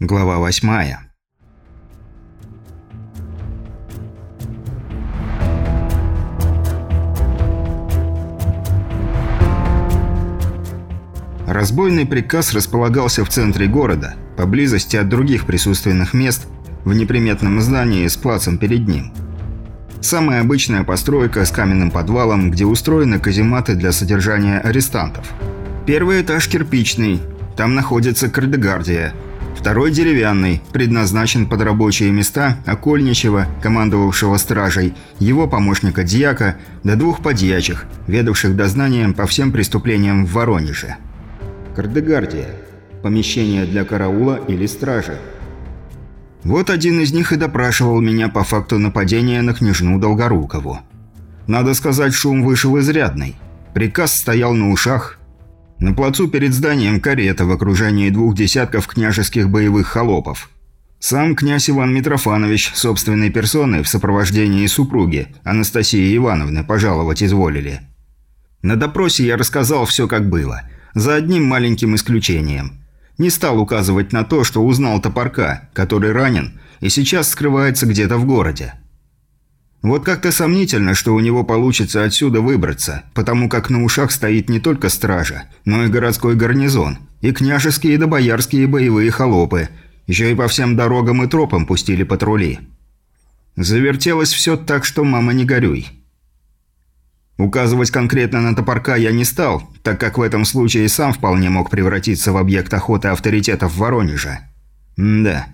Глава восьмая. Разбойный приказ располагался в центре города, поблизости от других присутственных мест, в неприметном здании с плацем перед ним. Самая обычная постройка с каменным подвалом, где устроены казематы для содержания арестантов. Первый этаж кирпичный, там находится Кардегардия – Второй деревянный, предназначен под рабочие места Окольничева, командовавшего стражей, его помощника Дьяка, до двух подьячих, ведавших дознанием по всем преступлениям в Воронеже. Кардегардия. Помещение для караула или стражи. Вот один из них и допрашивал меня по факту нападения на княжну Долгорукову. Надо сказать, шум вышел изрядный. Приказ стоял на ушах, на плацу перед зданием карета в окружении двух десятков княжеских боевых холопов. Сам князь Иван Митрофанович собственной персоной в сопровождении супруги Анастасии Ивановны пожаловать изволили. На допросе я рассказал все как было, за одним маленьким исключением. Не стал указывать на то, что узнал топорка, который ранен и сейчас скрывается где-то в городе. Вот как-то сомнительно, что у него получится отсюда выбраться, потому как на ушах стоит не только стража, но и городской гарнизон, и княжеские да боярские боевые холопы, еще и по всем дорогам и тропам пустили патрули. Завертелось все так, что мама не горюй. Указывать конкретно на топорка я не стал, так как в этом случае сам вполне мог превратиться в объект охоты авторитетов в Воронеже. М да,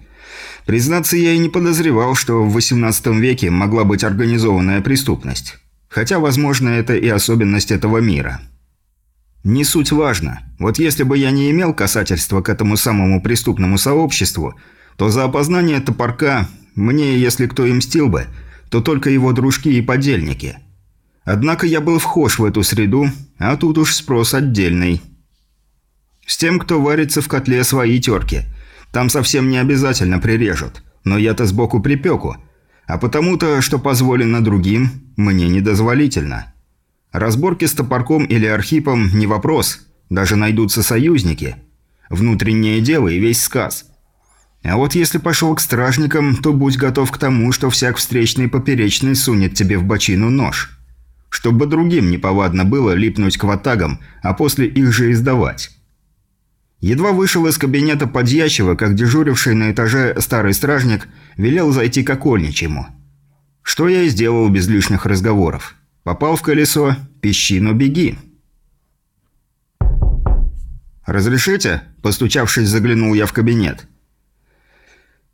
Признаться, я и не подозревал, что в XVIII веке могла быть организованная преступность. Хотя, возможно, это и особенность этого мира. Не суть важно. Вот если бы я не имел касательства к этому самому преступному сообществу, то за опознание топорка мне, если кто и мстил бы, то только его дружки и подельники. Однако я был вхож в эту среду, а тут уж спрос отдельный. С тем, кто варится в котле свои терки – там совсем не обязательно прирежут, но я-то сбоку припеку. А потому-то, что позволено другим, мне недозволительно. Разборки с топорком или архипом не вопрос, даже найдутся союзники. Внутреннее дело и весь сказ. А вот если пошел к стражникам, то будь готов к тому, что всяк встречный поперечный сунет тебе в бочину нож. Чтобы другим неповадно было липнуть к ватагам, а после их же издавать. Едва вышел из кабинета подьячего, как дежуривший на этаже старый стражник велел зайти к окольничьему. Что я и сделал без лишних разговоров. Попал в колесо, но беги. «Разрешите?» – постучавшись, заглянул я в кабинет.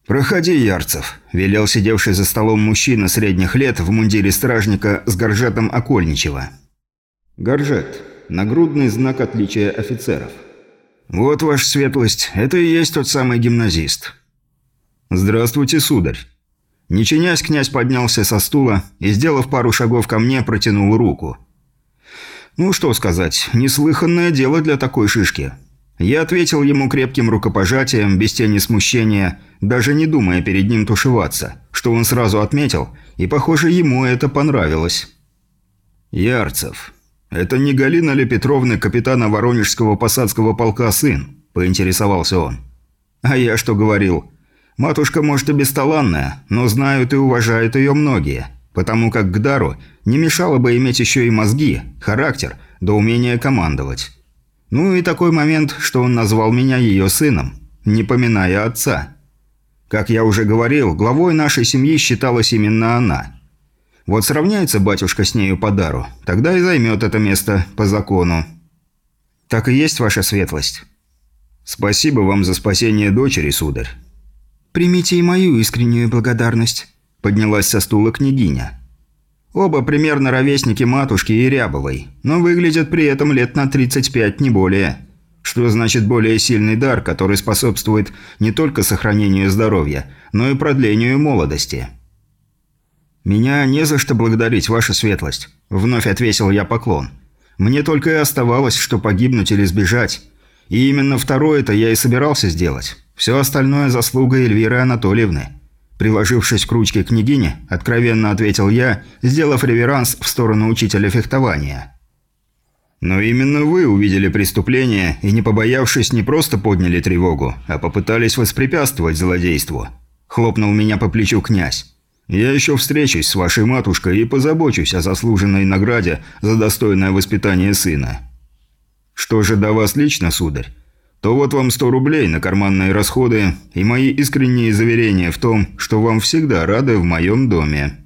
«Проходи, Ярцев», – велел сидевший за столом мужчина средних лет в мундире стражника с горжетом Окольничева. Горжет – нагрудный знак отличия офицеров – «Вот, ваша светлость, это и есть тот самый гимназист». «Здравствуйте, сударь». Не чинясь, князь поднялся со стула и, сделав пару шагов ко мне, протянул руку. «Ну, что сказать, неслыханное дело для такой шишки». Я ответил ему крепким рукопожатием, без тени смущения, даже не думая перед ним тушеваться, что он сразу отметил, и, похоже, ему это понравилось. «Ярцев, «Это не Галина ли Петровна, капитана Воронежского посадского полка, сын?» – поинтересовался он. «А я что говорил? Матушка, может, и бесталанная, но знают и уважают ее многие, потому как к дару не мешало бы иметь еще и мозги, характер, да умение командовать. Ну и такой момент, что он назвал меня ее сыном, не поминая отца. Как я уже говорил, главой нашей семьи считалась именно она – вот сравняется батюшка с нею по дару, тогда и займет это место по закону. Так и есть ваша светлость. Спасибо вам за спасение дочери, сударь. Примите и мою искреннюю благодарность, поднялась со стула княгиня. Оба примерно ровесники матушки и Рябовой, но выглядят при этом лет на 35, не более. Что значит более сильный дар, который способствует не только сохранению здоровья, но и продлению молодости. «Меня не за что благодарить, ваша светлость», – вновь отвесил я поклон. «Мне только и оставалось, что погибнуть или сбежать. И именно второе-то я и собирался сделать. Все остальное заслуга Эльвиры Анатольевны». Приложившись к ручке княгини, откровенно ответил я, сделав реверанс в сторону учителя фехтования. Но именно вы увидели преступление и, не побоявшись, не просто подняли тревогу, а попытались воспрепятствовать злодейству. Хлопнул меня по плечу князь. Я еще встречусь с вашей матушкой и позабочусь о заслуженной награде за достойное воспитание сына. Что же до вас лично, сударь? То вот вам 100 рублей на карманные расходы и мои искренние заверения в том, что вам всегда рады в моем доме.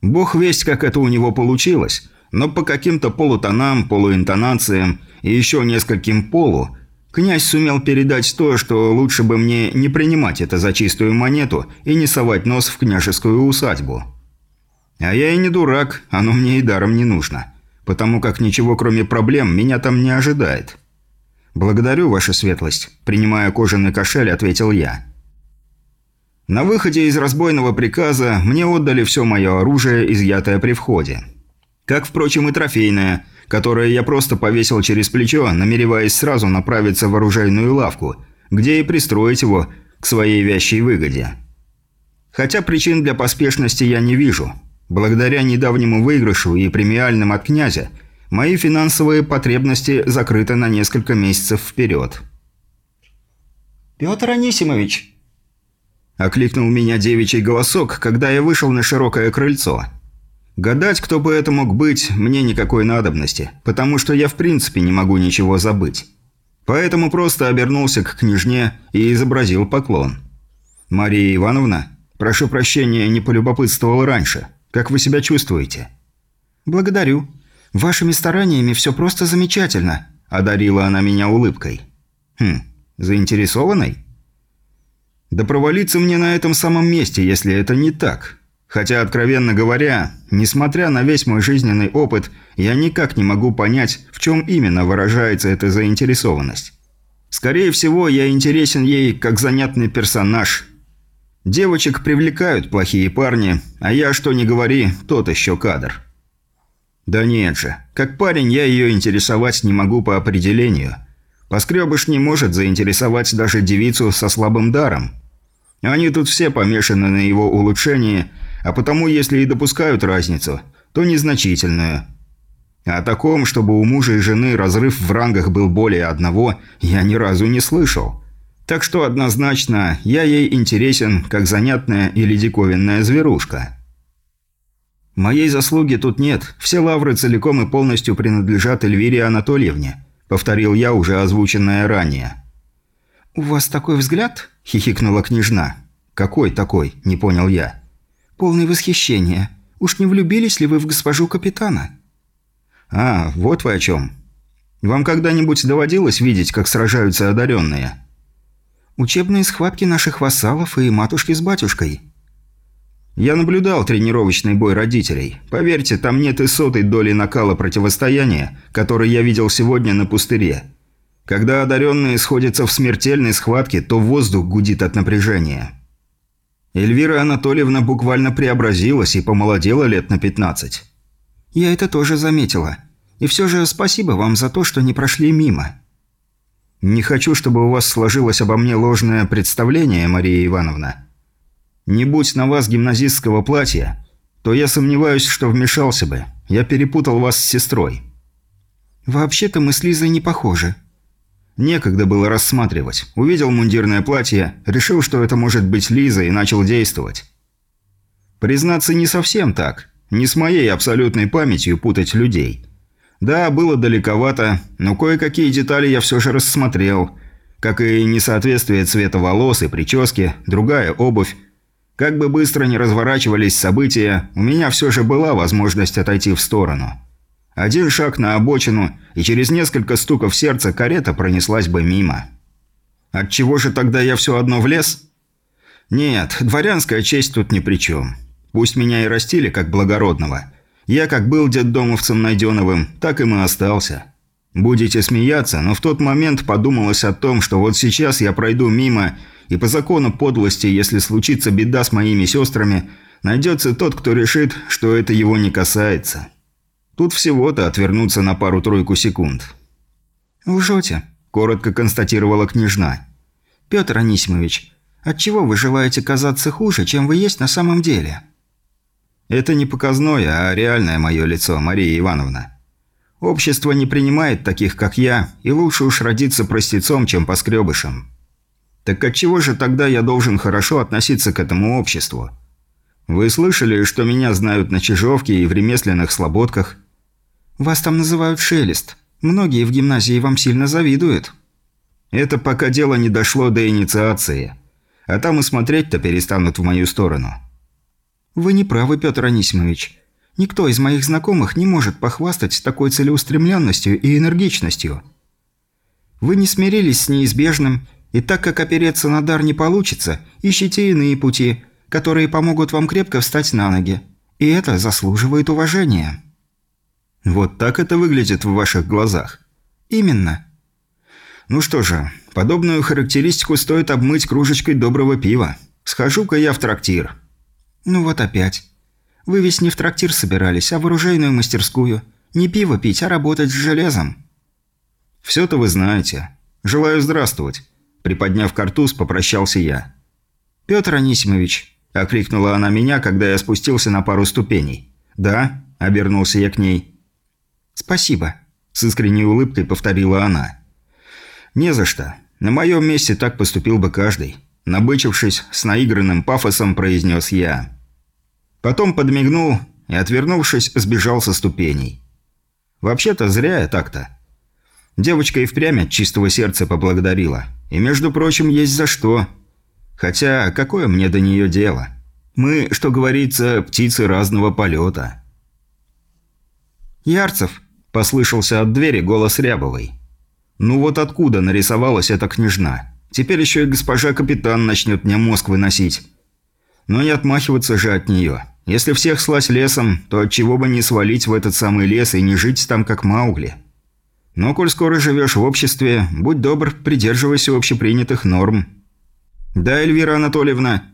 Бог весть, как это у него получилось, но по каким-то полутонам, полуинтонациям и еще нескольким полу князь сумел передать то, что лучше бы мне не принимать это за чистую монету и не совать нос в княжескую усадьбу. А я и не дурак, оно мне и даром не нужно, потому как ничего кроме проблем меня там не ожидает. «Благодарю, ваша светлость», – принимая кожаный кошель, ответил я. На выходе из разбойного приказа мне отдали все мое оружие, изъятое при входе. Как, впрочем, и трофейное, которое я просто повесил через плечо, намереваясь сразу направиться в оружейную лавку, где и пристроить его к своей вящей выгоде. Хотя причин для поспешности я не вижу. Благодаря недавнему выигрышу и премиальным от князя, мои финансовые потребности закрыты на несколько месяцев вперед. «Петр Анисимович!» Окликнул меня девичий голосок, когда я вышел на широкое крыльцо – Гадать, кто бы это мог быть, мне никакой надобности, потому что я в принципе не могу ничего забыть. Поэтому просто обернулся к княжне и изобразил поклон. «Мария Ивановна, прошу прощения, не полюбопытствовал раньше. Как вы себя чувствуете?» «Благодарю. Вашими стараниями все просто замечательно», – одарила она меня улыбкой. «Хм, заинтересованной?» «Да провалиться мне на этом самом месте, если это не так. Хотя, откровенно говоря, несмотря на весь мой жизненный опыт, я никак не могу понять, в чем именно выражается эта заинтересованность. Скорее всего, я интересен ей как занятный персонаж. Девочек привлекают плохие парни, а я, что ни говори, тот еще кадр. Да нет же, как парень я ее интересовать не могу по определению. Поскребыш не может заинтересовать даже девицу со слабым даром. Они тут все помешаны на его улучшении – а потому, если и допускают разницу, то незначительную. О таком, чтобы у мужа и жены разрыв в рангах был более одного, я ни разу не слышал. Так что однозначно, я ей интересен, как занятная или диковинная зверушка. Моей заслуги тут нет, все лавры целиком и полностью принадлежат Эльвире Анатольевне, повторил я уже озвученное ранее. «У вас такой взгляд?» – хихикнула княжна. «Какой такой?» – не понял я полный восхищения. Уж не влюбились ли вы в госпожу капитана?» «А, вот вы о чем. Вам когда-нибудь доводилось видеть, как сражаются одаренные?» «Учебные схватки наших вассалов и матушки с батюшкой». «Я наблюдал тренировочный бой родителей. Поверьте, там нет и сотой доли накала противостояния, который я видел сегодня на пустыре. Когда одаренные сходятся в смертельной схватке, то воздух гудит от напряжения». Эльвира Анатольевна буквально преобразилась и помолодела лет на 15. «Я это тоже заметила. И все же спасибо вам за то, что не прошли мимо». «Не хочу, чтобы у вас сложилось обо мне ложное представление, Мария Ивановна. Не будь на вас гимназистского платья, то я сомневаюсь, что вмешался бы. Я перепутал вас с сестрой». «Вообще-то мы с Лизой не похожи», Некогда было рассматривать. Увидел мундирное платье, решил, что это может быть Лиза, и начал действовать. Признаться, не совсем так. Не с моей абсолютной памятью путать людей. Да, было далековато, но кое-какие детали я все же рассмотрел. Как и несоответствие цвета волос и прически, другая обувь. Как бы быстро ни разворачивались события, у меня все же была возможность отойти в сторону. Один шаг на обочину, и через несколько стуков сердца карета пронеслась бы мимо. Отчего же тогда я все одно влез? Нет, дворянская честь тут ни при чем. Пусть меня и растили как благородного. Я как был детдомовцем Найденовым, так им и остался. Будете смеяться, но в тот момент подумалось о том, что вот сейчас я пройду мимо, и по закону подлости, если случится беда с моими сестрами, найдется тот, кто решит, что это его не касается. Тут всего-то отвернуться на пару-тройку секунд. «Лжете», – коротко констатировала княжна. «Петр Анисимович, отчего вы желаете казаться хуже, чем вы есть на самом деле?» «Это не показное, а реальное мое лицо, Мария Ивановна. Общество не принимает таких, как я, и лучше уж родиться простецом, чем поскребышем. Так отчего же тогда я должен хорошо относиться к этому обществу? Вы слышали, что меня знают на Чижовке и в ремесленных слободках? Вас там называют Шелест. Многие в гимназии вам сильно завидуют. Это пока дело не дошло до инициации. А там и смотреть-то перестанут в мою сторону. Вы не правы, Петр Анисимович. Никто из моих знакомых не может похвастать такой целеустремленностью и энергичностью. Вы не смирились с неизбежным, и так как опереться на дар не получится, ищите иные пути, которые помогут вам крепко встать на ноги. И это заслуживает уважения. Вот так это выглядит в ваших глазах. Именно. Ну что же, подобную характеристику стоит обмыть кружечкой доброго пива. Схожу-ка я в трактир. Ну вот опять. Вы ведь не в трактир собирались, а в оружейную мастерскую. Не пиво пить, а работать с железом. Все-то вы знаете. Желаю здравствовать. Приподняв картуз, попрощался я. «Петр Анисимович», – окликнула она меня, когда я спустился на пару ступеней. «Да», – обернулся я к ней. «Спасибо», – с искренней улыбкой повторила она. «Не за что. На моем месте так поступил бы каждый», – набычившись, с наигранным пафосом произнес я. Потом подмигнул и, отвернувшись, сбежал со ступеней. Вообще-то зря я так-то. Девочка и впрямь от чистого сердца поблагодарила. И, между прочим, есть за что. Хотя, какое мне до нее дело? Мы, что говорится, птицы разного полета. «Ярцев!» – послышался от двери голос Рябовой. «Ну вот откуда нарисовалась эта княжна? Теперь еще и госпожа капитан начнет мне мозг выносить. Но не отмахиваться же от нее. Если всех слазь лесом, то от чего бы не свалить в этот самый лес и не жить там как Маугли?» Но коль скоро живешь в обществе, будь добр, придерживайся общепринятых норм. Да, Эльвира Анатольевна.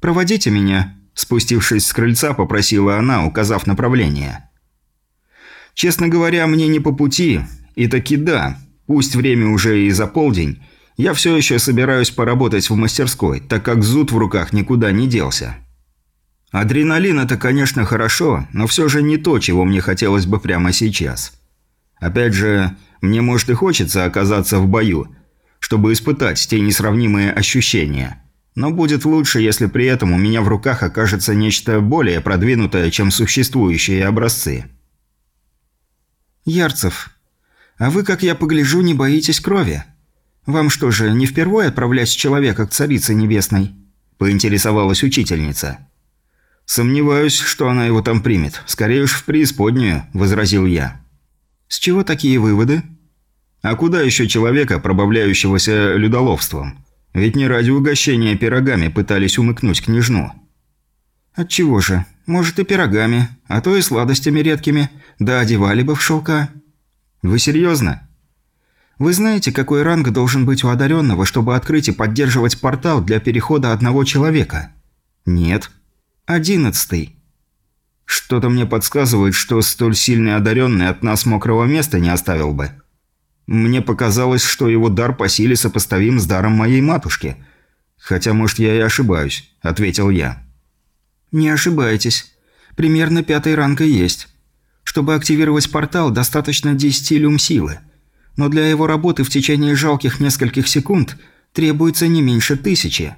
Проводите меня. Спустившись с крыльца, попросила она, указав направление. Честно говоря, мне не по пути. И таки да, пусть время уже и за полдень, я все еще собираюсь поработать в мастерской, так как зуд в руках никуда не делся. Адреналин – это, конечно, хорошо, но все же не то, чего мне хотелось бы прямо сейчас. Опять же, мне может и хочется оказаться в бою, чтобы испытать те несравнимые ощущения. Но будет лучше, если при этом у меня в руках окажется нечто более продвинутое, чем существующие образцы. «Ярцев, а вы, как я погляжу, не боитесь крови? Вам что же, не впервые отправлять человека к Царице Небесной?» – поинтересовалась учительница. «Сомневаюсь, что она его там примет. Скорее уж в преисподнюю», – возразил я. С чего такие выводы? А куда еще человека, пробавляющегося людоловством? Ведь не ради угощения пирогами пытались умыкнуть княжну. Отчего же? Может и пирогами, а то и сладостями редкими, да одевали бы в шелка. Вы серьезно? Вы знаете, какой ранг должен быть у одаренного, чтобы открыть и поддерживать портал для перехода одного человека? Нет. Одиннадцатый. Что-то мне подсказывает, что столь сильный одаренный от нас мокрого места не оставил бы. Мне показалось, что его дар по силе сопоставим с даром моей матушки. Хотя, может, я и ошибаюсь», – ответил я. «Не ошибаетесь. Примерно пятый ранг и есть. Чтобы активировать портал, достаточно 10 люм силы. Но для его работы в течение жалких нескольких секунд требуется не меньше тысячи.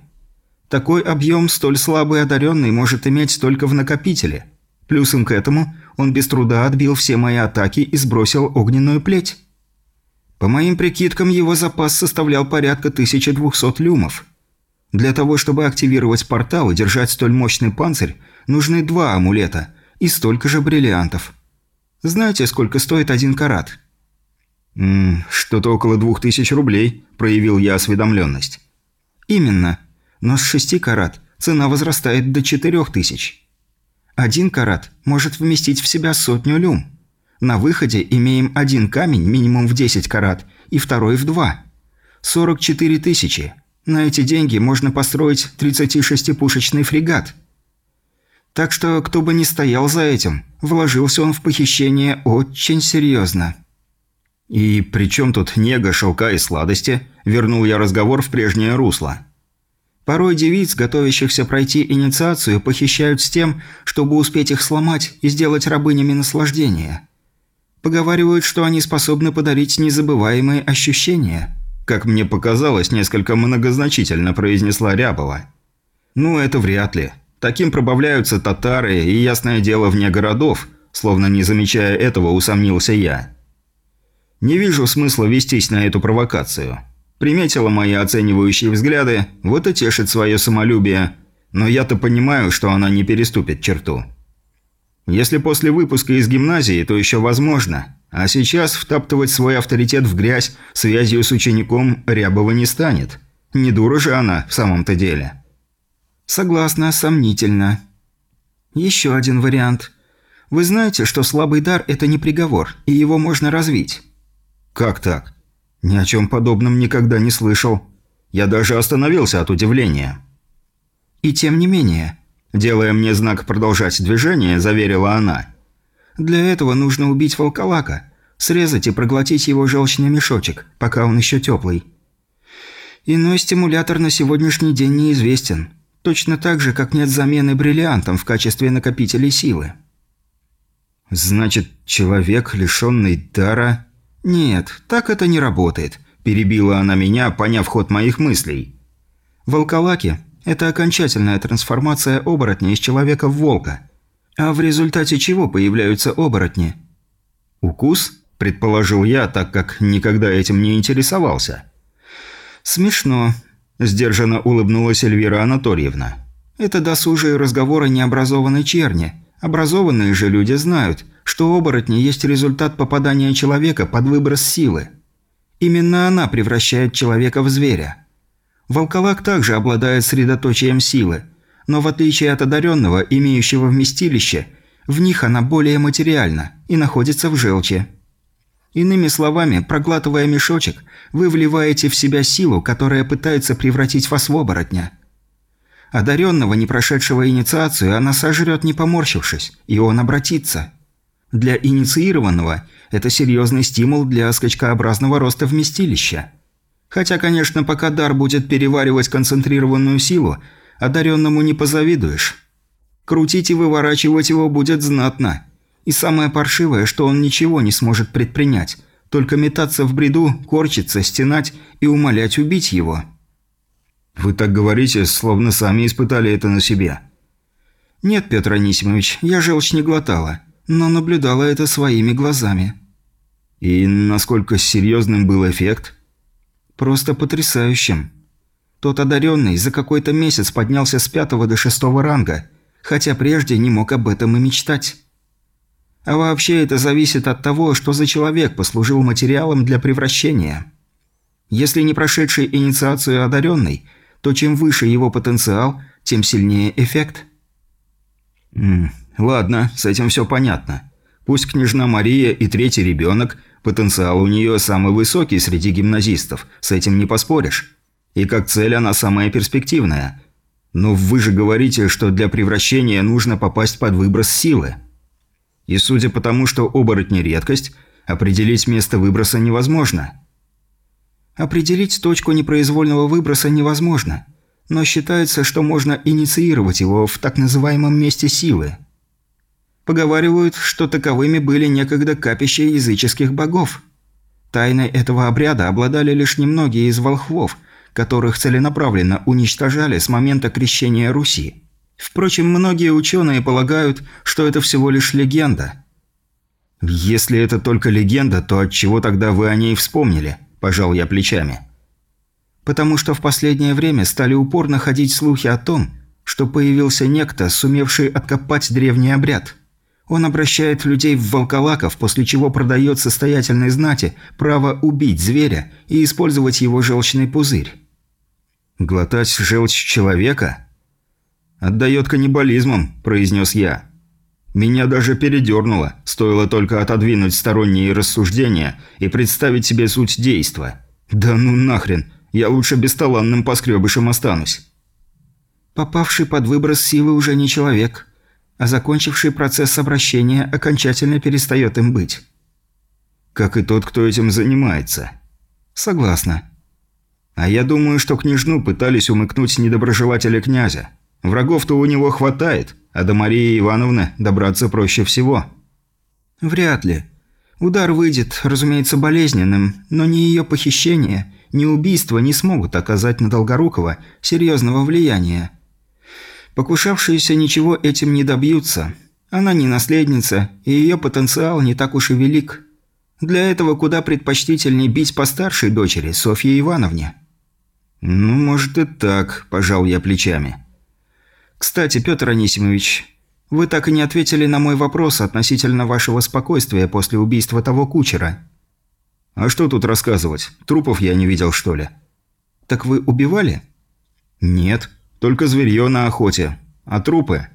Такой объем столь слабый одаренный может иметь только в накопителе – Плюсом к этому он без труда отбил все мои атаки и сбросил огненную плеть. По моим прикидкам, его запас составлял порядка 1200 люмов. Для того, чтобы активировать портал и держать столь мощный панцирь, нужны два амулета и столько же бриллиантов. Знаете, сколько стоит один карат? «Что-то около двух тысяч рублей», – проявил я осведомленность. «Именно. Но с шести карат цена возрастает до четырех тысяч». Один карат может вместить в себя сотню люм. На выходе имеем один камень минимум в 10 карат и второй в 2. 44 тысячи. На эти деньги можно построить 36-пушечный фрегат. Так что, кто бы ни стоял за этим, вложился он в похищение очень серьезно. «И при чем тут нега, шелка и сладости?» – вернул я разговор в прежнее русло. Порой девиц, готовящихся пройти инициацию, похищают с тем, чтобы успеть их сломать и сделать рабынями наслаждения. Поговаривают, что они способны подарить незабываемые ощущения. Как мне показалось, несколько многозначительно произнесла Рябова. Ну, это вряд ли. Таким пробавляются татары и, ясное дело, вне городов, словно не замечая этого, усомнился я. Не вижу смысла вестись на эту провокацию. Приметила мои оценивающие взгляды, вот и тешит свое самолюбие, но я-то понимаю, что она не переступит черту. Если после выпуска из гимназии, то еще возможно, а сейчас втаптывать свой авторитет в грязь связью с учеником Рябова не станет. Не дура же она в самом-то деле. Согласна, сомнительно. Еще один вариант. Вы знаете, что слабый дар – это не приговор, и его можно развить. Как так? Ни о чем подобном никогда не слышал. Я даже остановился от удивления. И тем не менее, делая мне знак продолжать движение, заверила она. Для этого нужно убить волколака, срезать и проглотить его желчный мешочек, пока он еще теплый. Иной стимулятор на сегодняшний день неизвестен. Точно так же, как нет замены бриллиантам в качестве накопителей силы. «Значит, человек, лишенный дара...» «Нет, так это не работает», – перебила она меня, поняв ход моих мыслей. «Волколаки – это окончательная трансформация оборотня из человека в волка. А в результате чего появляются оборотни?» «Укус?» – предположил я, так как никогда этим не интересовался. «Смешно», Сдержанно улыбнулась Эльвира Анатольевна. «Это досужие разговоры необразованной черни. Образованные же люди знают, что оборотни есть результат попадания человека под выброс силы. Именно она превращает человека в зверя. Волколак также обладает средоточием силы, но в отличие от одаренного, имеющего вместилище, в них она более материальна и находится в желчи. Иными словами, проглатывая мешочек, вы вливаете в себя силу, которая пытается превратить вас в оборотня. Одаренного, не прошедшего инициацию, она сожрет, не поморщившись, и он обратится. Для инициированного это серьезный стимул для скачкообразного роста вместилища. Хотя, конечно, пока дар будет переваривать концентрированную силу, одаренному не позавидуешь. Крутить и выворачивать его будет знатно – и самое паршивое, что он ничего не сможет предпринять, только метаться в бреду, корчиться, стенать и умолять убить его. «Вы так говорите, словно сами испытали это на себе». «Нет, Петр Анисимович, я желчь не глотала, но наблюдала это своими глазами». «И насколько серьезным был эффект?» «Просто потрясающим. Тот одаренный за какой-то месяц поднялся с пятого до шестого ранга, хотя прежде не мог об этом и мечтать». А вообще это зависит от того, что за человек послужил материалом для превращения. Если не прошедший инициацию одаренный, то чем выше его потенциал, тем сильнее эффект. М ладно, с этим все понятно. Пусть княжна Мария и третий ребенок, потенциал у нее самый высокий среди гимназистов, с этим не поспоришь. И как цель она самая перспективная. Но вы же говорите, что для превращения нужно попасть под выброс силы. И судя по тому, что оборотни редкость, определить место выброса невозможно. Определить точку непроизвольного выброса невозможно, но считается, что можно инициировать его в так называемом месте силы. Поговаривают, что таковыми были некогда капища языческих богов. Тайной этого обряда обладали лишь немногие из волхвов, которых целенаправленно уничтожали с момента крещения Руси. Впрочем, многие ученые полагают, что это всего лишь легенда. «Если это только легенда, то от чего тогда вы о ней вспомнили?» – пожал я плечами. «Потому что в последнее время стали упорно ходить слухи о том, что появился некто, сумевший откопать древний обряд. Он обращает людей в волколаков, после чего продает состоятельной знати право убить зверя и использовать его желчный пузырь». «Глотать желчь человека?» «Отдает каннибализмом», – произнес я. Меня даже передернуло, стоило только отодвинуть сторонние рассуждения и представить себе суть действа. Да ну нахрен, я лучше бесталанным поскребышем останусь. Попавший под выброс силы уже не человек, а закончивший процесс обращения окончательно перестает им быть. Как и тот, кто этим занимается. Согласна. А я думаю, что княжну пытались умыкнуть недоброжелатели князя. Врагов-то у него хватает, а до Марии Ивановны добраться проще всего». «Вряд ли. Удар выйдет, разумеется, болезненным, но ни ее похищение, ни убийство не смогут оказать на Долгорукова серьезного влияния. Покушавшиеся ничего этим не добьются. Она не наследница, и ее потенциал не так уж и велик. Для этого куда предпочтительнее бить по старшей дочери, Софье Ивановне. «Ну, может и так», – пожал я плечами. «Кстати, Петр Анисимович, вы так и не ответили на мой вопрос относительно вашего спокойствия после убийства того кучера». «А что тут рассказывать? Трупов я не видел, что ли?» «Так вы убивали?» «Нет, только зверье на охоте. А трупы?»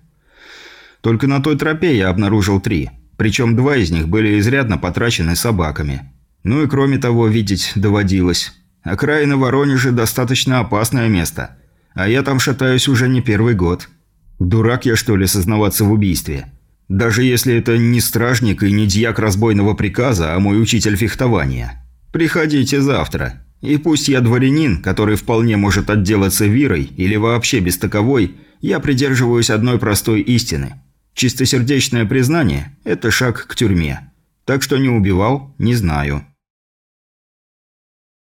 «Только на той тропе я обнаружил три. Причем два из них были изрядно потрачены собаками. Ну и кроме того, видеть доводилось. Окраина Воронежа достаточно опасное место. А я там шатаюсь уже не первый год». Дурак я, что ли, сознаваться в убийстве? Даже если это не стражник и не дьяк разбойного приказа, а мой учитель фехтования. Приходите завтра. И пусть я дворянин, который вполне может отделаться вирой или вообще без таковой, я придерживаюсь одной простой истины. Чистосердечное признание – это шаг к тюрьме. Так что не убивал – не знаю.